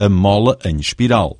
a mola em espiral.